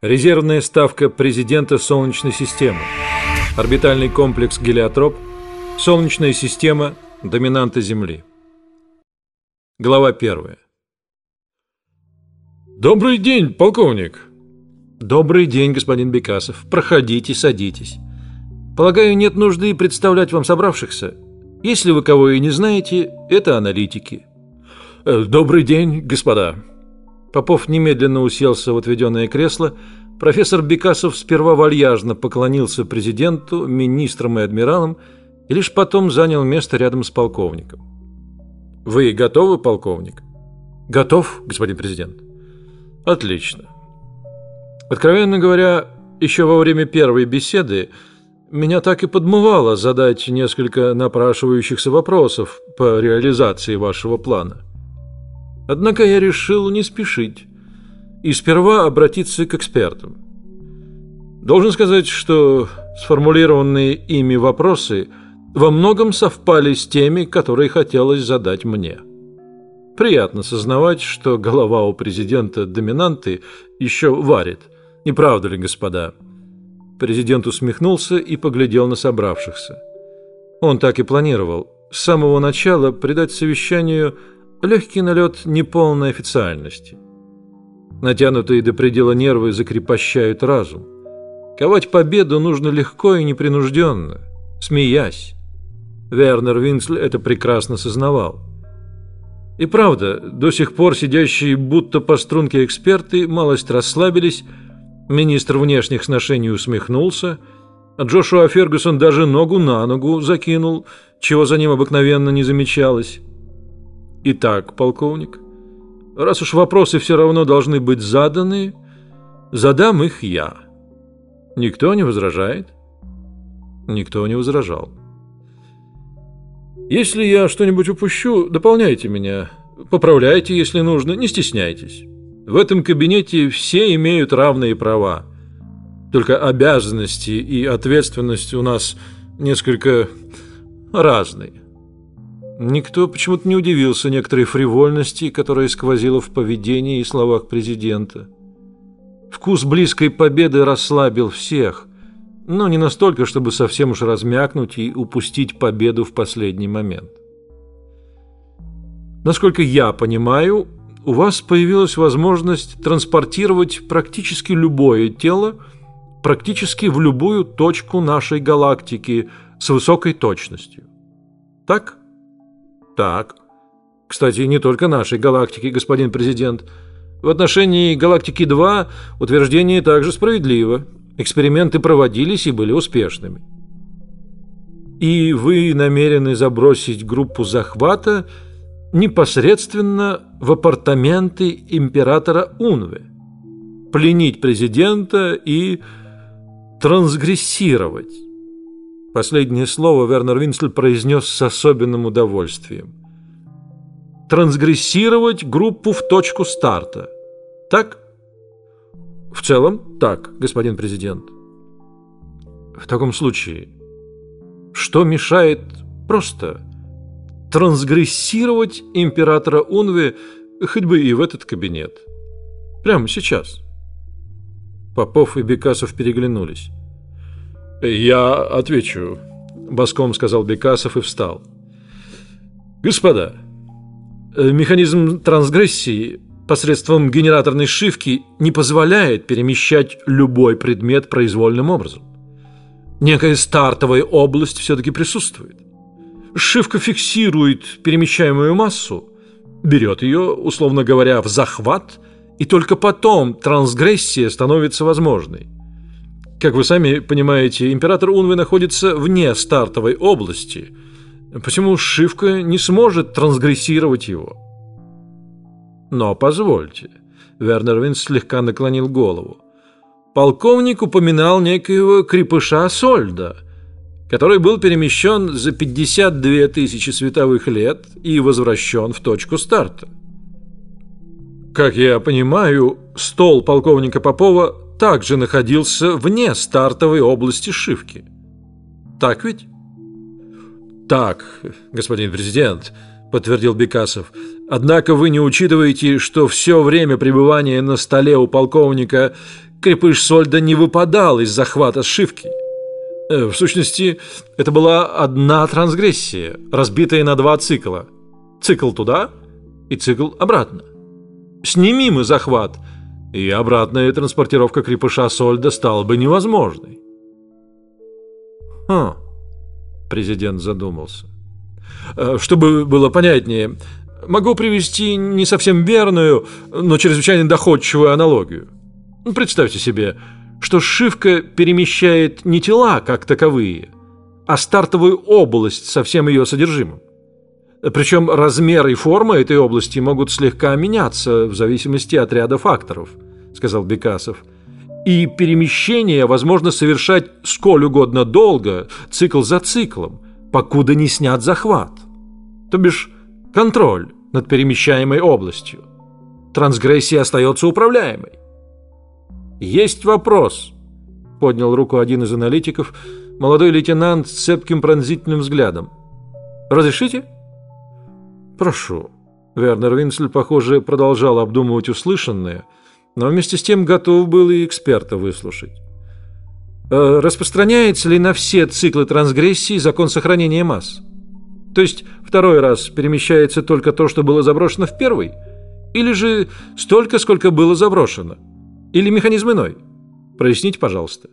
Резервная ставка президента Солнечной системы. Орбитальный комплекс Гелиотроп. Солнечная система. Доминанта Земли. Глава первая. Добрый день, полковник. Добрый день, господин Бекасов. Проходите, садитесь. Полагаю, нет нужды представлять вам собравшихся. Если вы кого и не знаете, это аналитики. Э, добрый день, господа. Попов немедленно уселся в отведенное кресло. Профессор Бекасов сперва вальяжно поклонился президенту, министрам и адмиралам, и лишь потом занял место рядом с полковником. Вы готовы, полковник? Готов, господин президент. Отлично. Откровенно говоря, еще во время первой беседы меня так и подмывало задать несколько напрашивающихся вопросов по реализации вашего плана. Однако я решил не спешить и сперва обратиться к экспертам. Должен сказать, что сформулированные ими вопросы во многом совпали с теми, которые хотелось задать мне. Приятно сознавать, что голова у президента доминанты еще варит. Не правда ли, господа? Президент усмехнулся и поглядел на собравшихся. Он так и планировал с самого начала придать совещанию легкий налет неполной официальности. Натянутые до предела нервы закрепощают разум. Ковать победу нужно легко и непринужденно, смеясь. Вернер Винцель это прекрасно сознавал. И правда, до сих пор сидящие будто по струнке эксперты малость расслабились. Министр внешних сношений усмехнулся, а Джошуа Фергюсон даже ногу на ногу закинул, чего за ним обыкновенно не замечалось. Итак, полковник, раз уж вопросы все равно должны быть заданы, задам их я. Никто не возражает? Никто не возражал. Если я что-нибудь упущу, дополняйте меня, поправляйте, если нужно, не стесняйтесь. В этом кабинете все имеют равные права. Только обязанности и ответственность у нас несколько разные. Никто почему-то не удивился некоторой фривольности, которая сквозила в поведении и словах президента. Вкус близкой победы расслабил всех, но не настолько, чтобы совсем уж размякнуть и упустить победу в последний момент. Насколько я понимаю, у вас появилась возможность транспортировать практически любое тело практически в любую точку нашей галактики с высокой точностью. Так? Так. Кстати, не только нашей галактики, господин президент. В отношении галактики 2 утверждение также справедливо. Эксперименты проводились и были успешными. И вы намерены забросить группу захвата непосредственно в апартаменты императора Унве, пленить президента и трансгрессировать. Последнее слово Вернер Винсль произнес с особенным удовольствием. Трансгрессировать группу в точку старта. Так? В целом, так, господин президент. В таком случае, что мешает просто трансгрессировать императора Унве хоть бы и в этот кабинет? Прямо сейчас. Попов и Бекасов переглянулись. Я отвечу, боском сказал Бекасов и встал. Господа, механизм трансгрессии посредством генераторной шивки не позволяет перемещать любой предмет произвольным образом. Некая стартовая область все-таки присутствует. Шивка фиксирует перемещаемую массу, берет ее, условно говоря, в захват, и только потом трансгрессия становится возможной. Как вы сами понимаете, император Унвы находится вне стартовой области, почему Шивка не сможет трансгрессировать его. Но позвольте, Вернер Винс слегка наклонил голову. Полковник упоминал некоего крепыша Сольда, который был перемещен за 52 тысячи световых лет и возвращен в точку старта. Как я понимаю, стол полковника Попова также находился вне стартовой области Шивки. Так ведь? Так, господин президент, подтвердил Бекасов. Однако вы не учитываете, что все время пребывания на столе у полковника крепыш Сольда не выпадал из захвата сшивки. Э, в сущности, это была одна трансгрессия, разбитая на два цикла. Цикл туда и цикл обратно. Сними мы захват, и обратная транспортировка крепыша Сольда стала бы невозможной. Хм. Президент задумался. Э, чтобы было понятнее, могу привести не совсем верную, но чрезвычайно доходчивую аналогию. Представьте себе, что сшивка перемещает не тела как таковые, а стартовую область со всем ее содержимым. Причем размер и форма этой области могут слегка меняться в зависимости от ряда факторов, сказал Бекасов. И перемещение возможно совершать сколь угодно долго, цикл за циклом, покуда не снят захват. То бишь контроль над перемещаемой областью. Трансгрессия остается управляемой. Есть вопрос, поднял руку один из аналитиков, молодой лейтенант с цепким пронзительным взглядом. Разрешите? Прошу. Вернер Винсель, похоже, продолжал обдумывать услышанное, но вместе с тем готов был и эксперта выслушать. Э, распространяется ли на все циклы трансгрессии закон сохранения масс? То есть второй раз перемещается только то, что было заброшено в первый, или же столько, сколько было заброшено? Или механизм иной? Проясните, пожалуйста.